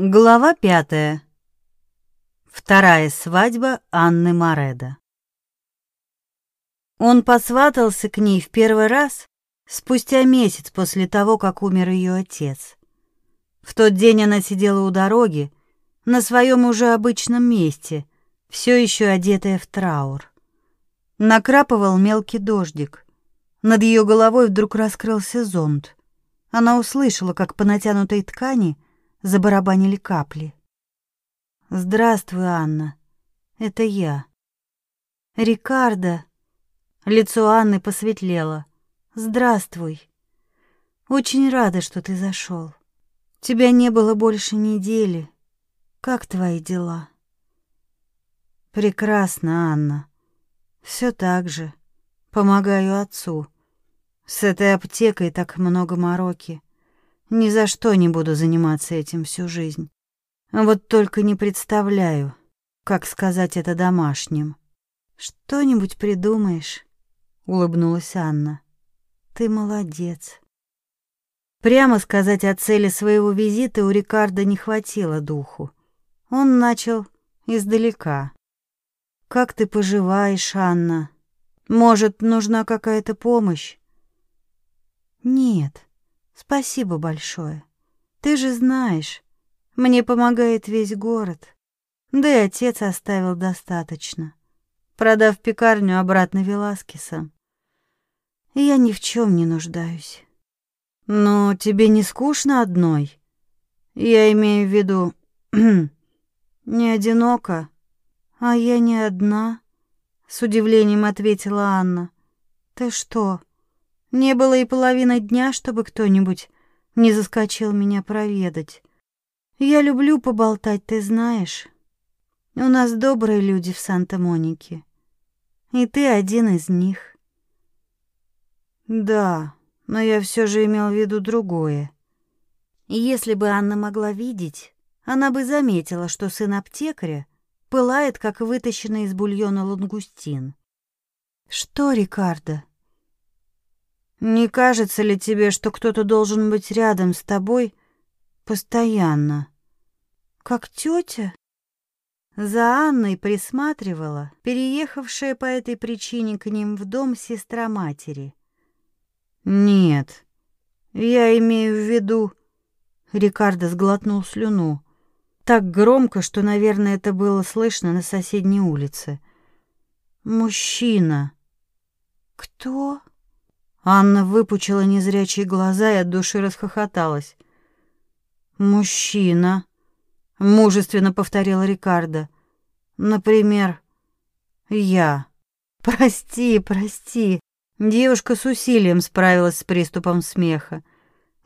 Глава пятая. Вторая свадьба Анны Мореда. Он посватался к ней в первый раз спустя месяц после того, как умер ее отец. В тот день она сидела у дороги, на своем уже обычном месте, все еще одетая в траур. Накрапывал мелкий дождик. Над ее головой вдруг раскрылся зонт. Она услышала, как по натянутой ткани забарабанили капли. «Здравствуй, Анна. Это я». «Рикардо». Лицо Анны посветлело. «Здравствуй. Очень рада, что ты зашел. Тебя не было больше недели. Как твои дела?» «Прекрасно, Анна. Все так же. Помогаю отцу. С этой аптекой так много мороки. Ни за что не буду заниматься этим всю жизнь. Вот только не представляю, как сказать это домашним. Что-нибудь придумаешь, улыбнулась Анна. Ты молодец. Прямо сказать о цели своего визита у Рикардо не хватило духу. Он начал издалека. Как ты поживаешь, Анна? Может, нужна какая-то помощь? Нет. Спасибо большое. Ты же знаешь, мне помогает весь город. Да и отец оставил достаточно, продав пекарню обратно Веласкеса. Я ни в чем не нуждаюсь. Но тебе не скучно одной? Я имею в виду, не одиноко, а я не одна, с удивлением ответила Анна. Ты что, не было и половины дня, чтобы кто-нибудь не заскочил меня проведать. Я люблю поболтать, ты знаешь. У нас добрые люди в Санта-Монике. И ты один из них. Да, но я все же имел в виду другое. Если бы Анна могла видеть, она бы заметила, что сын аптекаря пылает, как вытащенный из бульона лангустин. Что, Рикардо? Не кажется ли тебе, что кто-то должен быть рядом с тобой постоянно? Как тетя? За Анной присматривала переехавшая по этой причине к ним в дом сестра матери. Нет, я имею в виду... Рикардо сглотнул слюну. Так громко, что, наверное, это было слышно на соседней улице. Мужчина. Кто? Анна выпучила незрячие глаза и от души расхохоталась. «Мужчина», — мужественно повторила Рикардо. «Например, я». «Прости, прости». Девушка с усилием справилась с приступом смеха.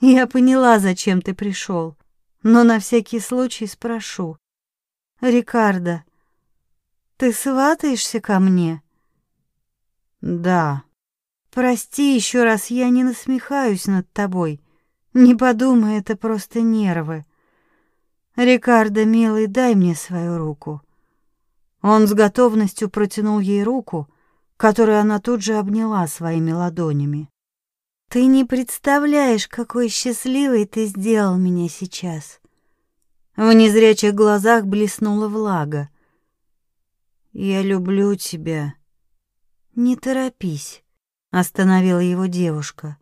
«Я поняла, зачем ты пришел, но на всякий случай спрошу. Рикардо, ты сватаешься ко мне?» «Да», Прости еще раз, я не насмехаюсь над тобой. Не подумай, это просто нервы. Рикардо, милый, дай мне свою руку. Он с готовностью протянул ей руку, которую она тут же обняла своими ладонями. Ты не представляешь, какой счастливой ты сделал меня сейчас. В незрячих глазах блеснула влага. Я люблю тебя. Не торопись остановила его девушка.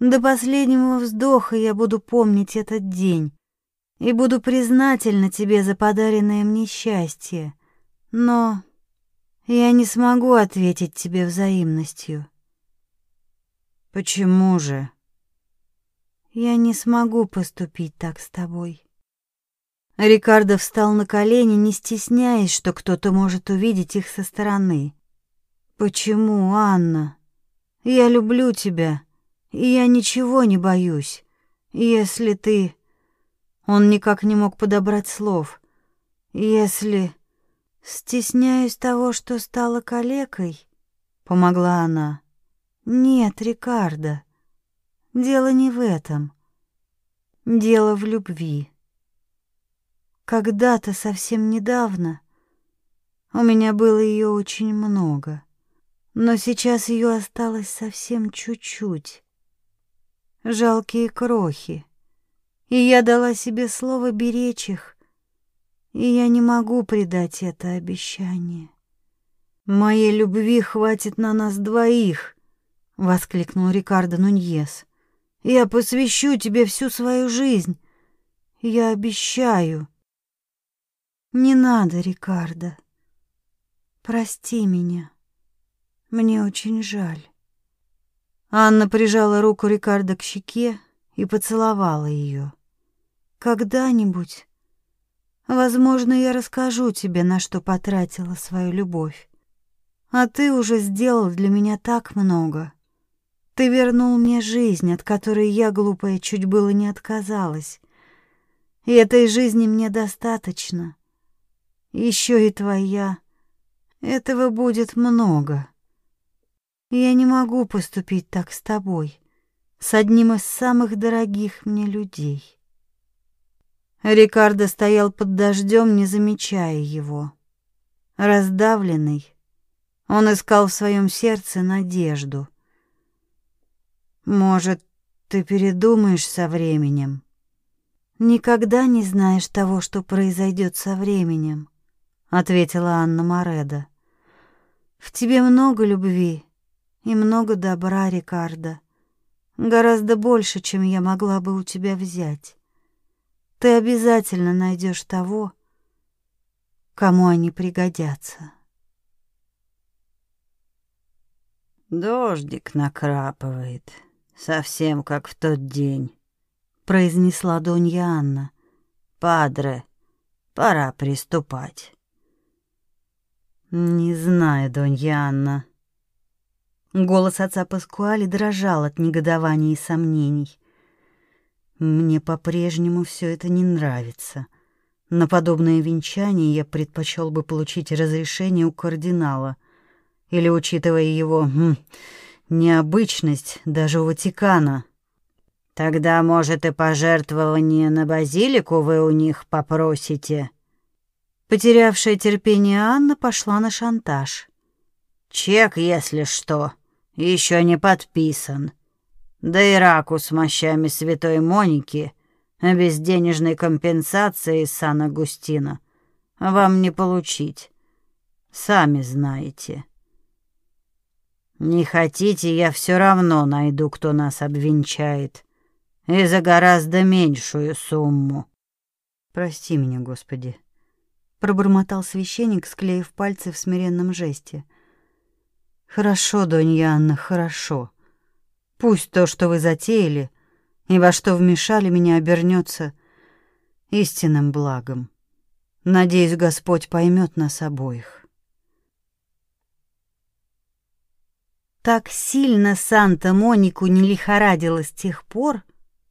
До последнего вздоха я буду помнить этот день и буду признательна тебе за подаренное мне счастье. Но я не смогу ответить тебе взаимностью. Почему же? Я не смогу поступить так с тобой. Рикардо встал на колени, не стесняясь, что кто-то может увидеть их со стороны. Почему, Анна? Я люблю тебя, и я ничего не боюсь. Если ты Он никак не мог подобрать слов. Если стесняюсь того, что стала калекой, помогла она. Нет, Рикардо. Дело не в этом. Дело в любви. Когда-то совсем недавно у меня было ее очень много но сейчас ее осталось совсем чуть-чуть. Жалкие крохи. И я дала себе слово беречь их, и я не могу предать это обещание. Моей любви хватит на нас двоих, воскликнул Рикардо Нуньес. Я посвящу тебе всю свою жизнь. Я обещаю. Не надо, Рикардо. Прости меня. Мне очень жаль. Анна прижала руку Рикардо к щеке и поцеловала ее. Когда-нибудь, возможно, я расскажу тебе, на что потратила свою любовь. А ты уже сделал для меня так много. Ты вернул мне жизнь, от которой я, глупая, чуть было не отказалась. И этой жизни мне достаточно. Еще и твоя. Этого будет много. Я не могу поступить так с тобой, с одним из самых дорогих мне людей. Рикардо стоял под дождем, не замечая его. Раздавленный, он искал в своем сердце надежду. Может, ты передумаешь со временем? Никогда не знаешь того, что произойдет со временем, ответила Анна Мореда. В тебе много любви и много добра, Рикардо. Гораздо больше, чем я могла бы у тебя взять. Ты обязательно найдешь того, кому они пригодятся. Дождик накрапывает, совсем как в тот день, произнесла Донья Анна. Падре, пора приступать. Не знаю, Донья Анна. Голос отца Паскуали дрожал от негодования и сомнений. Мне по-прежнему все это не нравится. На подобное венчание я предпочел бы получить разрешение у кардинала — или, учитывая его хм, необычность, даже у Ватикана. Тогда, может, и пожертвование на базилику вы у них попросите. Потерявшая терпение Анна пошла на шантаж. Чек, если что, еще не подписан. Да и раку с мощами святой Моники, без денежной компенсации из Сан-Агустина, вам не получить. Сами знаете. Не хотите, я все равно найду, кто нас обвенчает. И за гораздо меньшую сумму. Прости меня, Господи, пробормотал священник, склеив пальцы в смиренном жесте. Хорошо, Донья Анна, хорошо. Пусть то, что вы затеяли и во что вмешали меня, обернется истинным благом. Надеюсь, Господь поймет нас обоих. Так сильно Санта-Монику не лихорадило с тех пор,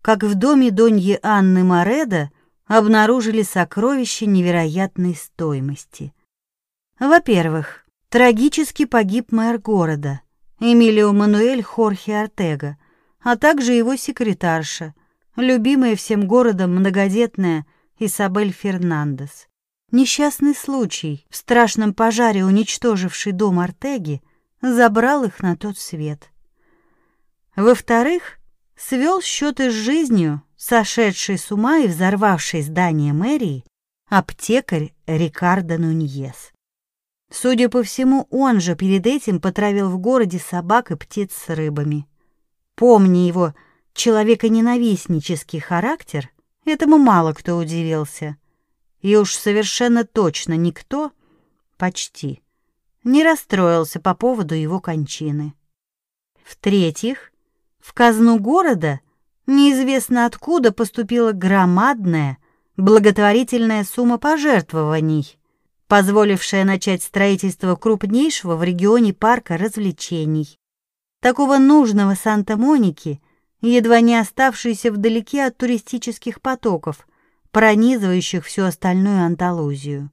как в доме Доньи Анны Мореда обнаружили сокровища невероятной стоимости. Во-первых, трагически погиб мэр города, Эмилио Мануэль Хорхе Артега, а также его секретарша, любимая всем городом многодетная Исабель Фернандес. Несчастный случай, в страшном пожаре уничтоживший дом Артеги, забрал их на тот свет. Во-вторых, свел счеты с жизнью, сошедшей с ума и взорвавшей здание мэрии, аптекарь Рикардо Нуньес. Судя по всему, он же перед этим потравил в городе собак и птиц с рыбами. Помня его человеконенавистнический характер, этому мало кто удивился. И уж совершенно точно никто, почти, не расстроился по поводу его кончины. В-третьих, в казну города неизвестно откуда поступила громадная благотворительная сумма пожертвований, позволившая начать строительство крупнейшего в регионе парка развлечений. Такого нужного Санта-Моники, едва не оставшейся вдалеке от туристических потоков, пронизывающих всю остальную Андалузию.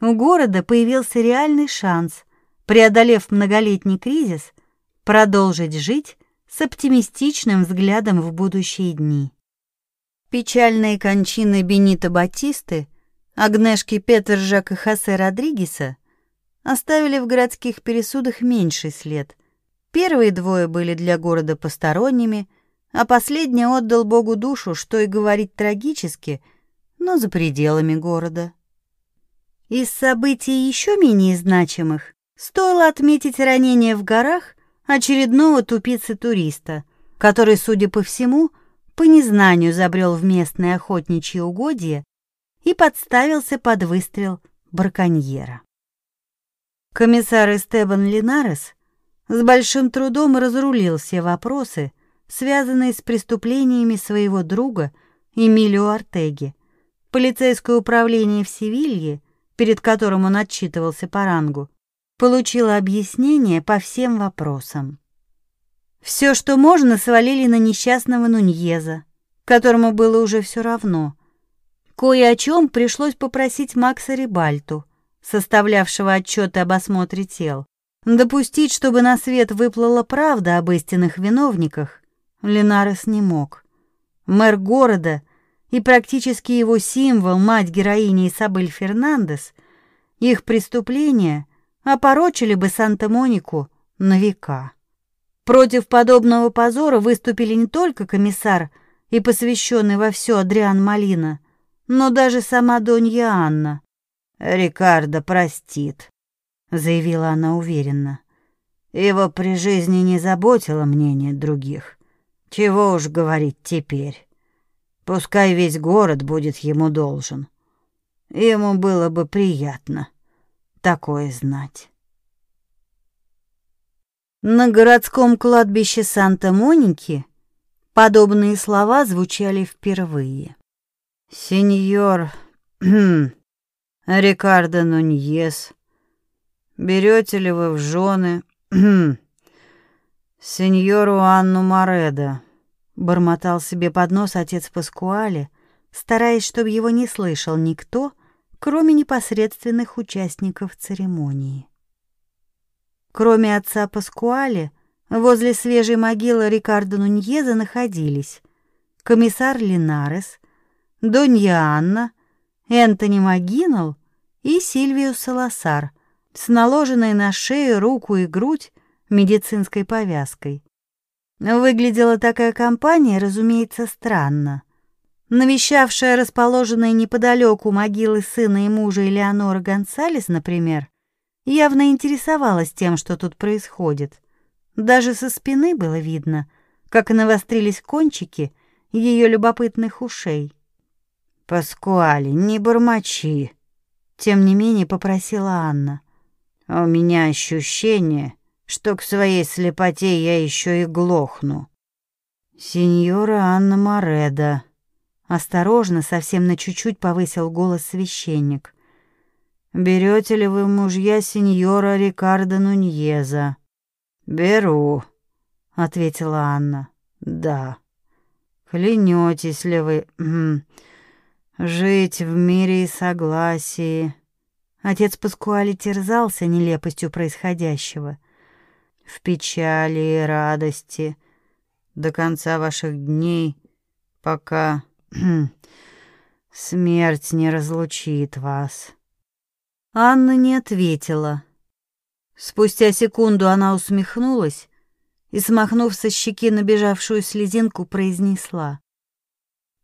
У города появился реальный шанс преодолев многолетний кризис, продолжить жить с оптимистичным взглядом в будущие дни. Печальные кончины Бенита Батисты, Агнешки Петержак и Хосе Родригеса оставили в городских пересудах меньший след. Первые двое были для города посторонними, а последний отдал Богу душу, что и говорить трагически, но за пределами города. Из событий еще менее значимых стоило отметить ранение в горах очередного тупицы-туриста, который, судя по всему, по незнанию забрел в местное охотничье угодье и подставился под выстрел браконьера. Комиссар Эстебан Линарес с большим трудом разрулил все вопросы, связанные с преступлениями своего друга Эмилио Артеги. Полицейское управление в Севилье, перед которым он отчитывался по рангу, получило объяснение по всем вопросам. Все, что можно, свалили на несчастного Нуньеза, которому было уже все равно. Кое о чем пришлось попросить Макса Рибальту, составлявшего отчеты об осмотре тел. Допустить, чтобы на свет выплыла правда об истинных виновниках, Ленарес не мог. Мэр города и практически его символ, мать героини Исабель Фернандес, их преступления опорочили бы Санта-Монику на века. Против подобного позора выступили не только комиссар и посвященный во все Адриан Малина, но даже сама Донья Анна. «Рикардо простит», заявила она уверенно. Его при жизни не заботило мнение других. Чего уж говорить теперь. Пускай весь город будет ему должен. Ему было бы приятно такое знать. На городском кладбище Санта-Моники подобные слова звучали впервые. Сеньор Рикардо Нуньес Берете ли вы в жены сеньору Анну Мореда?» Бормотал себе под нос отец Паскуале, стараясь, чтобы его не слышал никто, кроме непосредственных участников церемонии. Кроме отца Паскуале, возле свежей могилы Рикардо Нуньеза находились комиссар Линарес, Донья Анна, Энтони Магинал и Сильвио Саласар — с наложенной на шею, руку и грудь медицинской повязкой. Выглядела такая компания, разумеется, странно. Навещавшая расположенные неподалеку могилы сына и мужа Элеонора Гонсалес, например, явно интересовалась тем, что тут происходит. Даже со спины было видно, как навострились кончики ее любопытных ушей. «Паскуали, не бормочи!» Тем не менее попросила Анна. А у меня ощущение, что к своей слепоте я еще и глохну. Сеньора Анна Мореда. Осторожно, совсем на чуть-чуть повысил голос священник. Берете ли вы мужья сеньора Рикардо Нуньеза? Беру, ответила Анна. Да. Клянетесь ли вы жить в мире и согласии? Отец Паскуали терзался нелепостью происходящего. В печали и радости до конца ваших дней, пока смерть не разлучит вас. Анна не ответила. Спустя секунду она усмехнулась и, смахнув со щеки набежавшую слезинку, произнесла: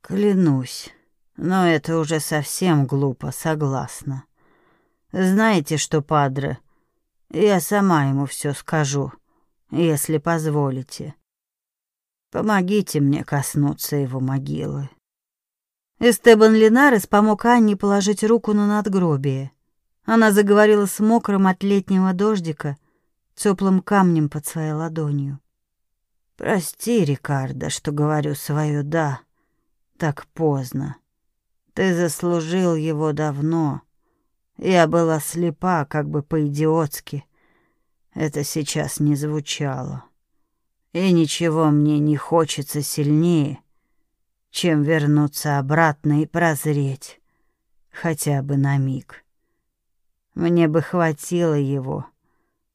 "Клянусь, но это уже совсем глупо, согласна. Знаете что, падре, я сама ему все скажу, если позволите. Помогите мне коснуться его могилы. Эстебан Линарес помог Анне положить руку на надгробие. Она заговорила с мокрым от летнего дождика, теплым камнем под своей ладонью. Прости, Рикардо, что говорю свое да так поздно. Ты заслужил его давно. Я была слепа, как бы по-идиотски. Это сейчас не звучало. И ничего мне не хочется сильнее, чем вернуться обратно и прозреть, хотя бы на миг. Мне бы хватило его,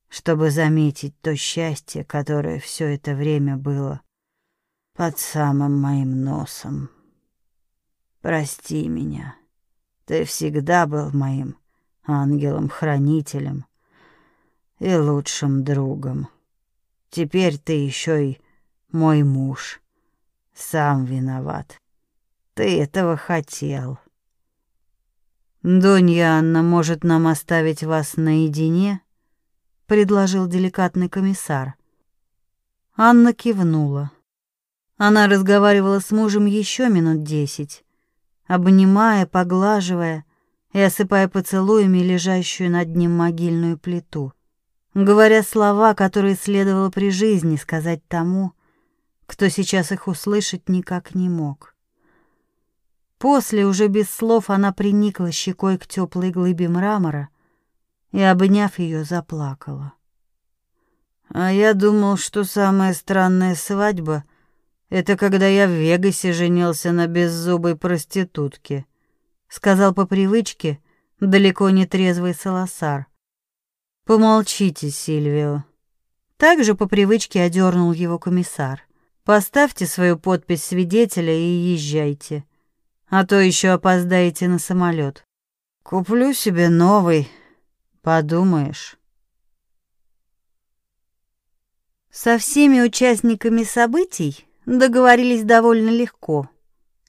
чтобы заметить то счастье, которое все это время было под самым моим носом. Прости меня. Ты всегда был моим ангелом-хранителем и лучшим другом. Теперь ты еще и мой муж, Сам виноват. Ты этого хотел. Донья Анна может нам оставить вас наедине, предложил деликатный комиссар. Анна кивнула. Она разговаривала с мужем еще минут десять, обнимая, поглаживая и осыпая поцелуями лежащую над ним могильную плиту, говоря слова, которые следовало при жизни сказать тому, кто сейчас их услышать никак не мог. После, уже без слов, она приникла щекой к теплой глыбе мрамора и, обняв ее, заплакала. А я думал, что самая странная свадьба — это когда я в Вегасе женился на беззубой проститутке, сказал по привычке далеко не трезвый Саласар. Помолчите, Сильвио. Также по привычке одернул его комиссар. Поставьте свою подпись свидетеля и езжайте а то еще опоздаете на самолет. Куплю себе новый, подумаешь. Со всеми участниками событий договорились довольно легко.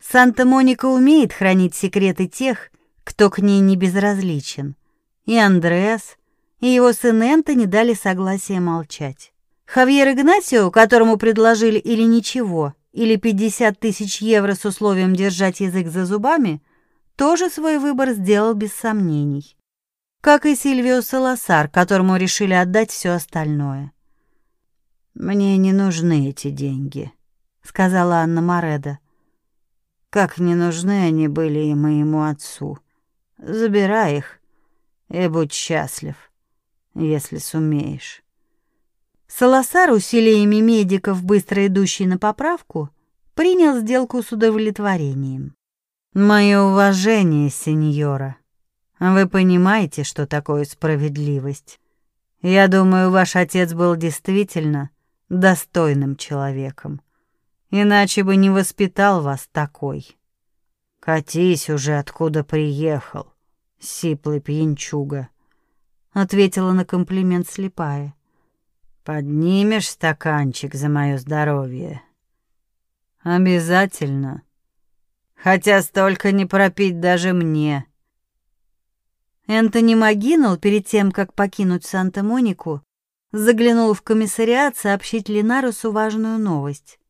Санта-Моника умеет хранить секреты тех, кто к ней не безразличен. И Андреас, и его сын Энтони дали согласие молчать. Хавьер Игнасио, которому предложили или ничего, или 50 тысяч евро с условием держать язык за зубами, тоже свой выбор сделал без сомнений. Как и Сильвио Саласар, которому решили отдать все остальное. «Мне не нужны эти деньги», — сказала Анна Мореда. «Как не нужны они были и моему отцу. Забирай их и будь счастлив, если сумеешь». Саласар усилиями медиков, быстро идущий на поправку, принял сделку с удовлетворением. «Мое уважение, сеньора. Вы понимаете, что такое справедливость? Я думаю, ваш отец был действительно достойным человеком. Иначе бы не воспитал вас такой. Катись уже, откуда приехал, сиплый пьянчуга», — ответила на комплимент слепая. Поднимешь стаканчик за мое здоровье? Обязательно. Хотя столько не пропить даже мне. Энтони Магинал перед тем, как покинуть Санта-Монику, заглянул в комиссариат сообщить Линарусу важную новость.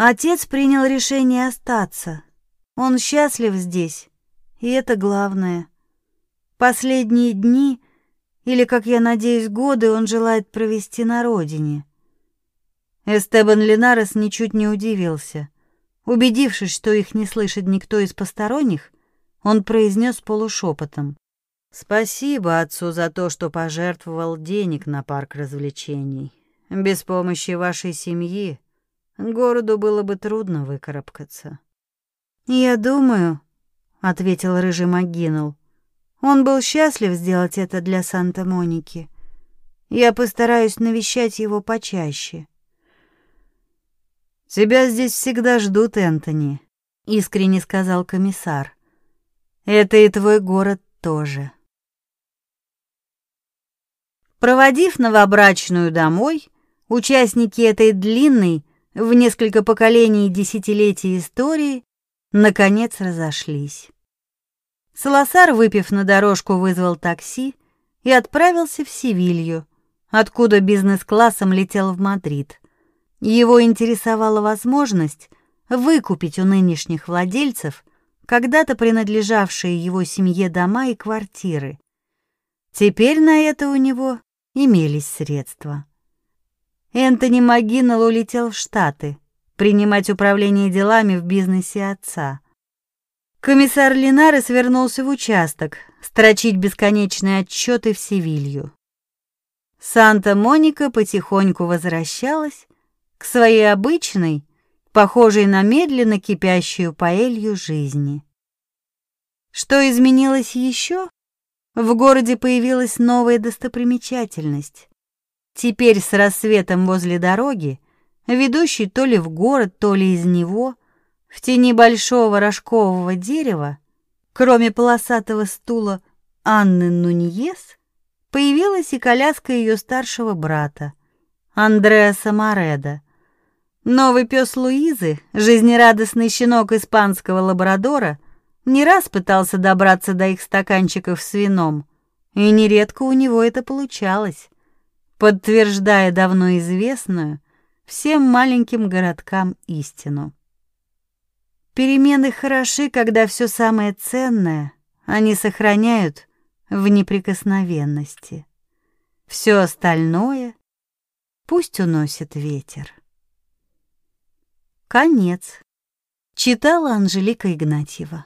Отец принял решение остаться. Он счастлив здесь, и это главное. Последние дни или, как я надеюсь, годы он желает провести на родине. Эстебан Линарес ничуть не удивился. Убедившись, что их не слышит никто из посторонних, он произнес полушепотом. «Спасибо отцу за то, что пожертвовал денег на парк развлечений. Без помощи вашей семьи городу было бы трудно выкарабкаться». «Я думаю», — ответил рыжий Магинул, он был счастлив сделать это для Санта-Моники. Я постараюсь навещать его почаще. Тебя здесь всегда ждут, Энтони, искренне сказал комиссар. Это и твой город тоже. Проводив новобрачную домой, участники этой длинной в несколько поколений и десятилетий истории наконец разошлись. Саласар, выпив на дорожку, вызвал такси и отправился в Севилью, откуда бизнес-классом летел в Мадрид. Его интересовала возможность выкупить у нынешних владельцев когда-то принадлежавшие его семье дома и квартиры. Теперь на это у него имелись средства. Энтони Магинал улетел в Штаты принимать управление делами в бизнесе отца. Комиссар Линарес вернулся в участок, строчить бесконечные отчеты в Севилью. Санта-Моника потихоньку возвращалась к своей обычной, похожей на медленно кипящую паэлью жизни. Что изменилось еще? В городе появилась новая достопримечательность. Теперь с рассветом возле дороги, ведущей то ли в город, то ли из него, в тени большого рожкового дерева, кроме полосатого стула Анны Нуньес, появилась и коляска ее старшего брата, Андреаса Мореда. Новый пес Луизы, жизнерадостный щенок испанского лабрадора, не раз пытался добраться до их стаканчиков с вином, и нередко у него это получалось, подтверждая давно известную всем маленьким городкам истину. Перемены хороши, когда все самое ценное они сохраняют в неприкосновенности. Все остальное пусть уносит ветер. Конец. Читала Анжелика Игнатьева.